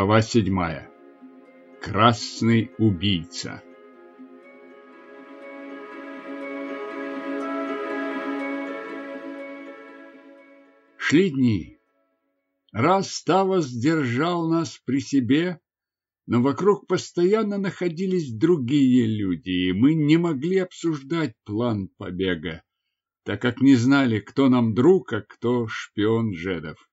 Глава седьмая. Красный убийца. Шли дни. Раз Тавос держал нас при себе, но вокруг постоянно находились другие люди, и мы не могли обсуждать план побега, так как не знали, кто нам друг, а кто шпион Джедов.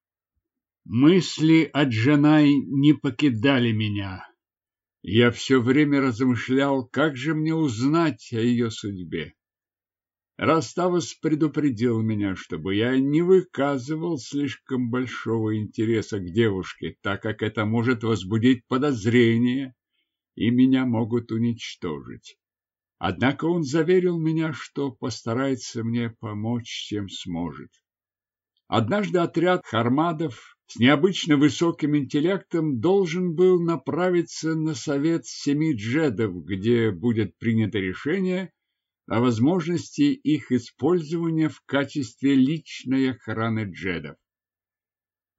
Мысли о Джанай не покидали меня. Я все время размышлял, как же мне узнать о ее судьбе. Раставос предупредил меня, чтобы я не выказывал слишком большого интереса к девушке, так как это может возбудить подозрения, и меня могут уничтожить. Однако он заверил меня, что постарается мне помочь, чем сможет. Однажды отряд хармадов с необычно высоким интеллектом должен был направиться на совет семи джедов, где будет принято решение о возможности их использования в качестве личной охраны джедов.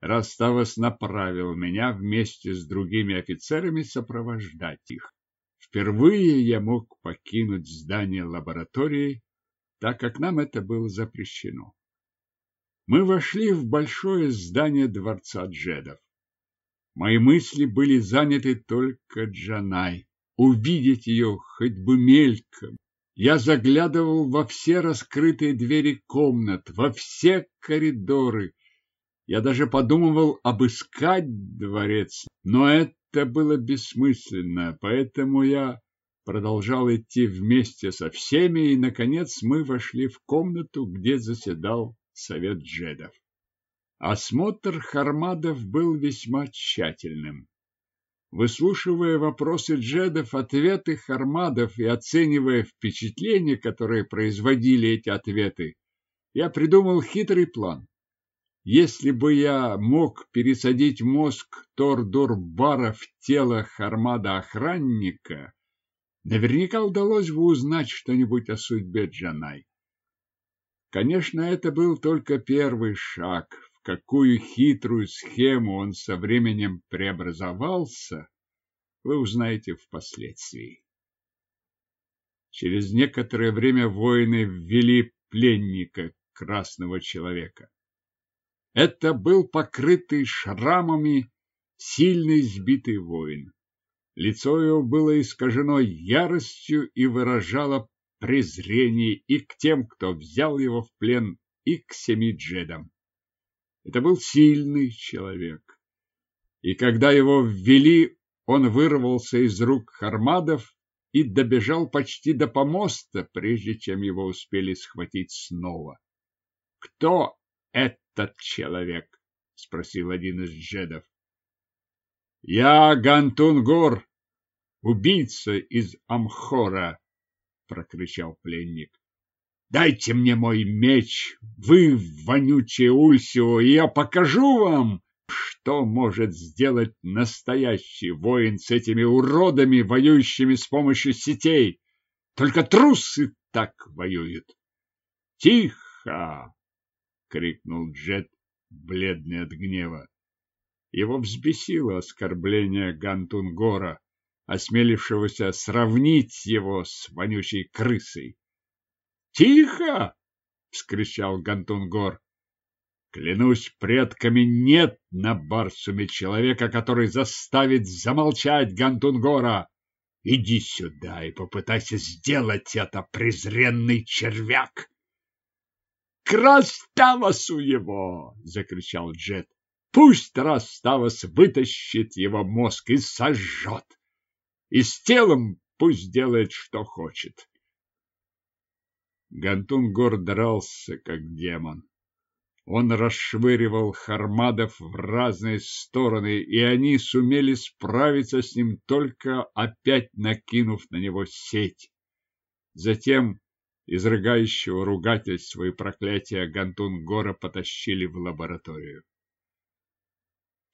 Раставос направил меня вместе с другими офицерами сопровождать их. Впервые я мог покинуть здание лаборатории, так как нам это было запрещено. Мы вошли в большое здание дворца джедов. Мои мысли были заняты только Джанай. Увидеть ее хоть бы мельком. Я заглядывал во все раскрытые двери комнат, во все коридоры. Я даже подумывал обыскать дворец, но это было бессмысленно, поэтому я продолжал идти вместе со всеми, и, наконец, мы вошли в комнату, где заседал совет джедов. Осмотр Хармадов был весьма тщательным. Выслушивая вопросы джедов, ответы Хармадов и оценивая впечатления, которые производили эти ответы, я придумал хитрый план. Если бы я мог пересадить мозг Тордурбара в тело Хармада-охранника, наверняка удалось бы узнать что-нибудь о судьбе Джанай. Конечно, это был только первый шаг. В какую хитрую схему он со временем преобразовался, вы узнаете впоследствии. Через некоторое время воины ввели пленника красного человека. Это был покрытый шрамами сильный сбитый воин. Лицо его было искажено яростью и выражало презрение и к тем, кто взял его в плен, и к семи джедам. Это был сильный человек. И когда его ввели, он вырвался из рук хармадов и добежал почти до помоста, прежде чем его успели схватить снова. «Кто этот человек?» — спросил один из джедов. «Я Гантунгур, убийца из Амхора», прокричал пленник. Дайте мне мой меч, вы, вонючие Ульсио, и я покажу вам, что может сделать настоящий воин с этими уродами, воюющими с помощью сетей. Только трусы так воюют. Тихо! крикнул Джет, бледный от гнева. Его взбесило оскорбление Гантунгора осмелившегося сравнить его с вонючей крысой. «Тихо!» — вскричал Гантунгор. «Клянусь предками, нет на Барсуме человека, который заставит замолчать Гантунгора. Иди сюда и попытайся сделать это, презренный червяк!» «К Раставасу его!» — закричал Джет. «Пусть Раставас вытащит его мозг и сожжет!» И с телом пусть делает, что хочет. Гантун Гор дрался, как демон. Он расшвыривал хармадов в разные стороны, и они сумели справиться с ним, только опять накинув на него сеть. Затем, изрыгающего ругательство и проклятия, Гантун Гора потащили в лабораторию.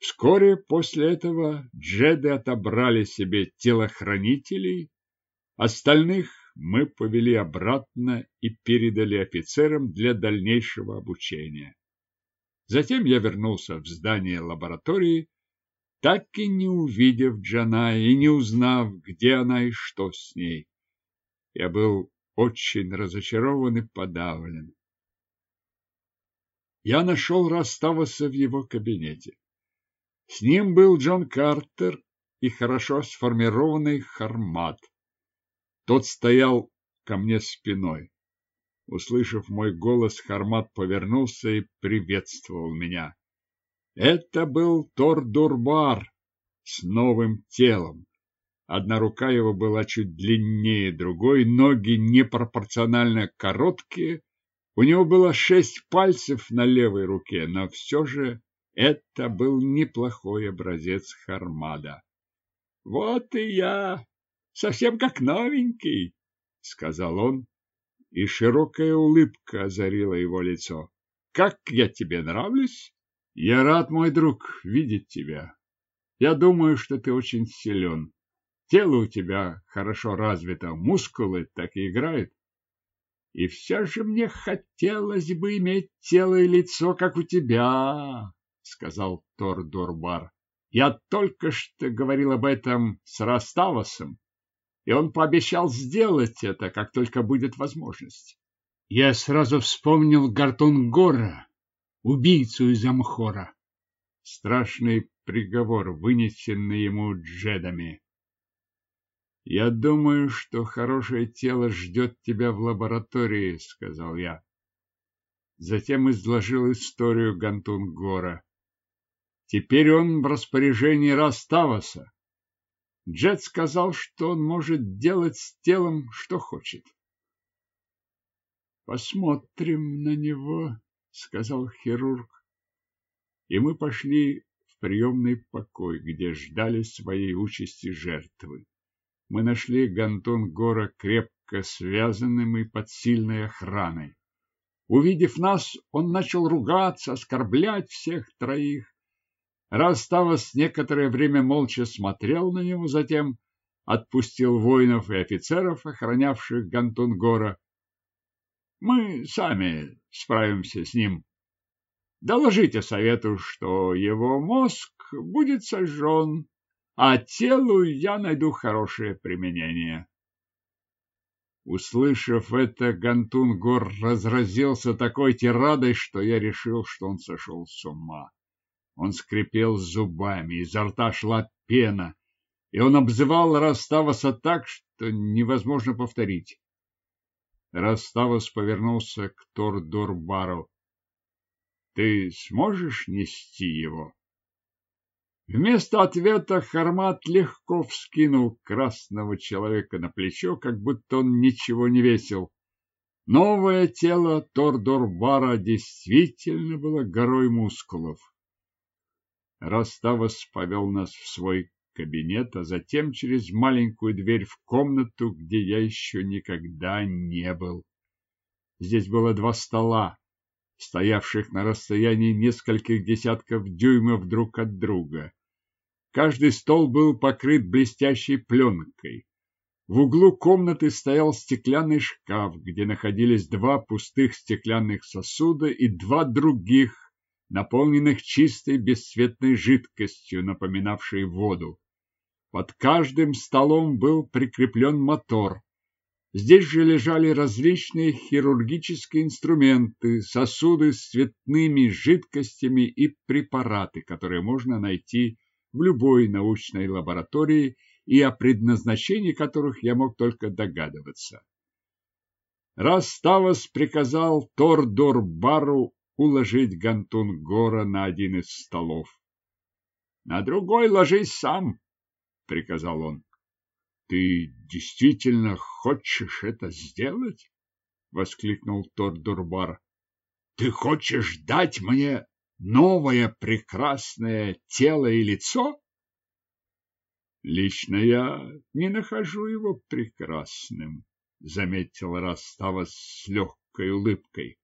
Вскоре после этого джеды отобрали себе телохранителей, остальных мы повели обратно и передали офицерам для дальнейшего обучения. Затем я вернулся в здание лаборатории, так и не увидев Джана и не узнав, где она и что с ней. Я был очень разочарован и подавлен. Я нашел Раставаса в его кабинете. С ним был Джон Картер и хорошо сформированный Хармат. Тот стоял ко мне спиной. Услышав мой голос, Хармат повернулся и приветствовал меня. Это был Тор-Дурбар с новым телом. Одна рука его была чуть длиннее другой, ноги непропорционально короткие. У него было шесть пальцев на левой руке, но все же это был неплохой образец Хармада. — Вот и я, совсем как новенький, — сказал он, и широкая улыбка озарила его лицо. — Как я тебе нравлюсь? Я рад, мой друг, видеть тебя. Я думаю, что ты очень силен. Тело у тебя хорошо развито, мускулы так и играют. И все же мне хотелось бы иметь тело и лицо, как у тебя, сказал Тор Дорбар. Я только что говорил об этом с Раставосом, и он пообещал сделать это, как только будет возможность. Я сразу вспомнил Гартунгора, убийцу из Амхора. Страшный приговор, вынесенный ему джедами. «Я думаю, что хорошее тело ждет тебя в лаборатории», — сказал я. Затем изложил историю Гантунгора. Теперь он в распоряжении Раставаса. Джет сказал, что он может делать с телом, что хочет. Посмотрим на него сказал хирург. И мы пошли в приемный покой, где ждали своей участи жертвы. Мы нашли Гантон Гора крепко связанным и под сильной охраной. Увидев нас, он начал ругаться, оскорблять всех троих. Раставас некоторое время молча смотрел на него, затем отпустил воинов и офицеров, охранявших Гантунгора, мы сами справимся с ним. Доложите совету, что его мозг будет сожжен, а телу я найду хорошее применение. Услышав это, Гантунгор разразился такой тирадой, что я решил, что он сошел с ума. Он скрипел зубами, изо рта шла пена, и он обзывал Раставаса так, что невозможно повторить. Раставос повернулся к Тордорбару. Ты сможешь нести его? Вместо ответа Хармат легко вскинул красного человека на плечо, как будто он ничего не весил. Новое тело Тордорбара действительно было горой мускулов. Раставос повел нас в свой кабинет, а затем через маленькую дверь в комнату, где я еще никогда не был. Здесь было два стола, стоявших на расстоянии нескольких десятков дюймов друг от друга. Каждый стол был покрыт блестящей пленкой. В углу комнаты стоял стеклянный шкаф, где находились два пустых стеклянных сосуда и два других, наполненных чистой бесцветной жидкостью, напоминавшей воду. Под каждым столом был прикреплен мотор. Здесь же лежали различные хирургические инструменты, сосуды с цветными жидкостями и препараты, которые можно найти в любой научной лаборатории и о предназначении которых я мог только догадываться. Раставас приказал Тордор-Бару уложить Гантун-Гора на один из столов. На другой ложись сам, — приказал он. — Ты действительно хочешь это сделать? — воскликнул тот Дурбар. — Ты хочешь дать мне новое прекрасное тело и лицо? Лично я не нахожу его прекрасным, заметил Растава с легкой улыбкой.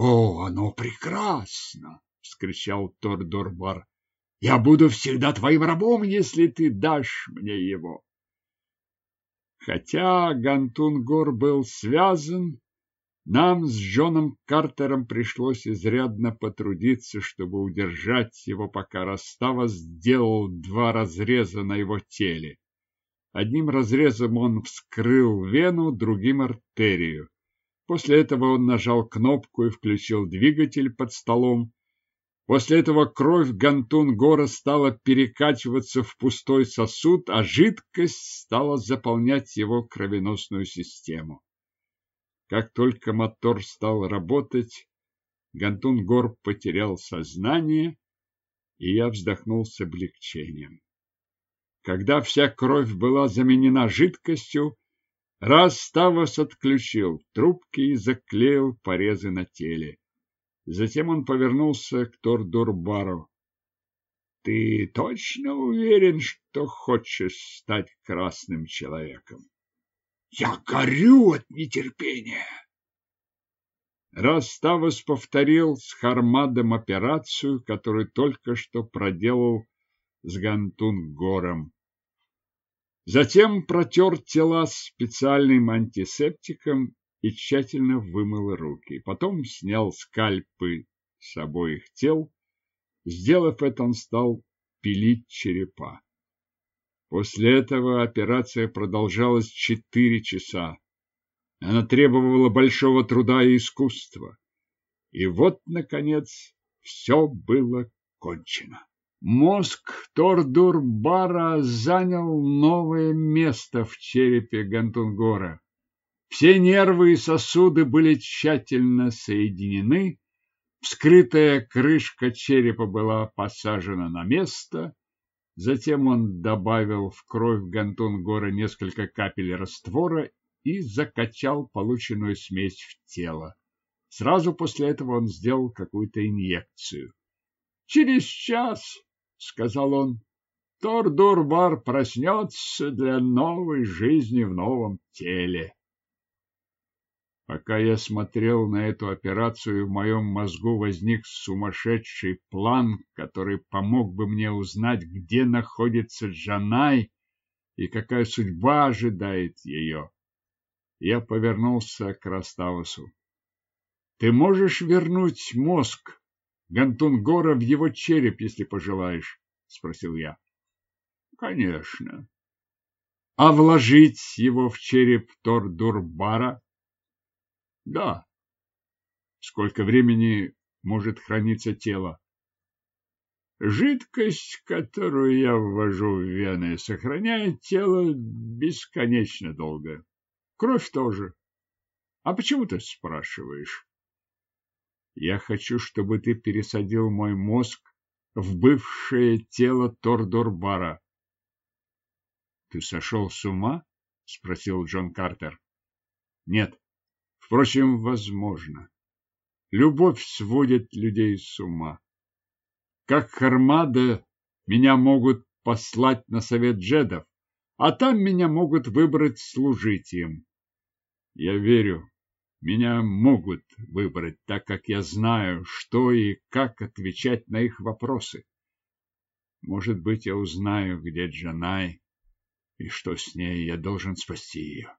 О, оно прекрасно! вскричал Тордорбар. Я буду всегда твоим рабом, если ты дашь мне его. Хотя Гантунгор был связан, Нам с Джоном Картером пришлось изрядно потрудиться, чтобы удержать его, пока Растава сделал два разреза на его теле. Одним разрезом он вскрыл вену, другим артерию. После этого он нажал кнопку и включил двигатель под столом. После этого кровь Гантун-Гора стала перекачиваться в пустой сосуд, а жидкость стала заполнять его кровеносную систему. Как только мотор стал работать, Гантун-Гор потерял сознание, и я вздохнул с облегчением. Когда вся кровь была заменена жидкостью, Раставос отключил трубки и заклеил порезы на теле. Затем он повернулся к Тордурбару. — Ты точно уверен, что хочешь стать красным человеком? — Я горю от нетерпения. Раставос повторил с Хармадом операцию, которую только что проделал с Гантунгором. Затем протер тела специальным антисептиком и тщательно вымыл руки. Потом снял скальпы с обоих тел. Сделав это, он стал пилить черепа. После этого операция продолжалась четыре часа. Она требовала большого труда и искусства. И вот, наконец, все было кончено. Мозг Тордурбара занял новое место в черепе Гантунгора. Все нервы и сосуды были тщательно соединены, вскрытая крышка черепа была посажена на место, затем он добавил в кровь Гантунгора несколько капель раствора и закачал полученную смесь в тело. Сразу после этого он сделал какую-то инъекцию. Через час — сказал он. Тордурбар проснется для новой жизни в новом теле. Пока я смотрел на эту операцию, в моем мозгу возник сумасшедший план, который помог бы мне узнать, где находится Джанай и какая судьба ожидает ее. Я повернулся к Раставусу. Ты можешь вернуть мозг Гантунгора в его череп, если пожелаешь, спросил я. Конечно. А вложить его в череп Тордурбара? Да. Сколько времени может храниться тело? Жидкость, которую я ввожу в вены, сохраняет тело бесконечно долго. Кровь тоже. А почему ты спрашиваешь? Я хочу, чтобы ты пересадил мой мозг в бывшее тело Тордорбара. Ты сошел с ума? спросил Джон Картер. Нет. Впрочем, возможно. Любовь сводит людей с ума. Как Хармада меня могут послать на совет джедов, а там меня могут выбрать служить им. Я верю, меня могут выбрать, так как я знаю, что и как отвечать на их вопросы. Может быть, я узнаю, где Джанай и что с ней, я должен спасти ее.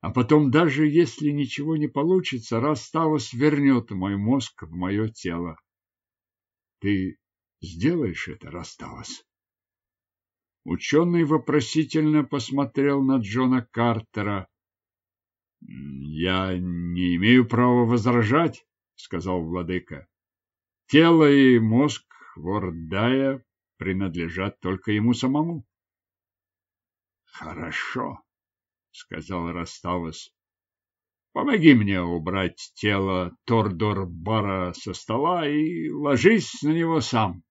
А потом, даже если ничего не получится, Раставос вернет мой мозг в мое тело. Ты сделаешь это, Раставос? Ученый вопросительно посмотрел на Джона Картера, я не имею права возражать, сказал владыка. Тело и мозг Вордая принадлежат только ему самому. Хорошо, сказал Раставос. Помоги мне убрать тело Тордор-Бара со стола и ложись на него сам.